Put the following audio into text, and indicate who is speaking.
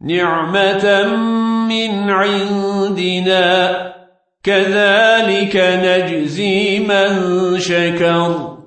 Speaker 1: نعمة من عندنا. كذلك نجزي من شكر.